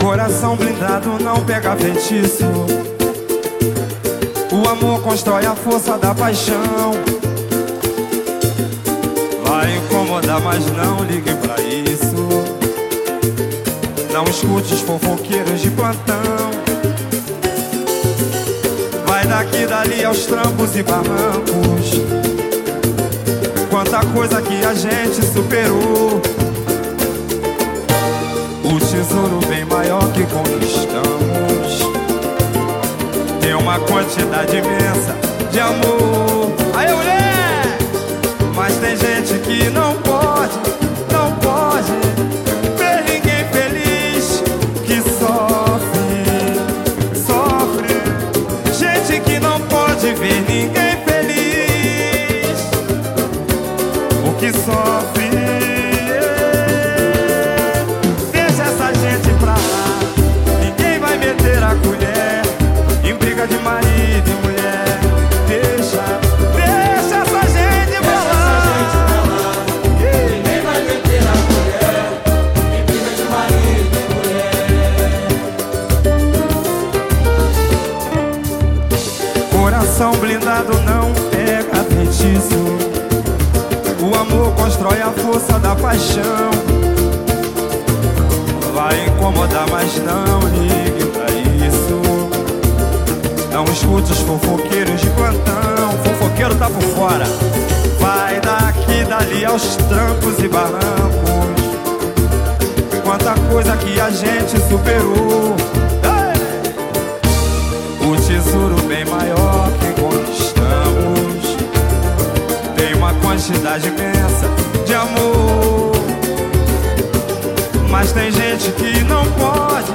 Coração blindado não pega feitiço. O amor constrói a força da paixão. Vai incomodar, mas não ligue pra isso. Não escute os fofoqueiros de plantão. Daqui dali aos trampos e barrancos. Quanta coisa que a gente superou. O tesouro bem maior que conquistamos Tem uma quantidade imensa de amor briga de marido e mulher. Deixa, deixa essa gente pra lá. Ninguém vai meter a colher em briga de marido e Coração blindado não pega feitiço. O amor constrói a força da paixão. Vai incomodar, mas não isso. Não escute os fofoqueiros de plantão. Fofoqueiro tá por fora. Vai daqui, dali aos trancos e barrancos. Quanta coisa que a gente superou. O tesouro bem maior que conquistamos Tem uma quantidade imensa de amor Mas tem gente que não pode,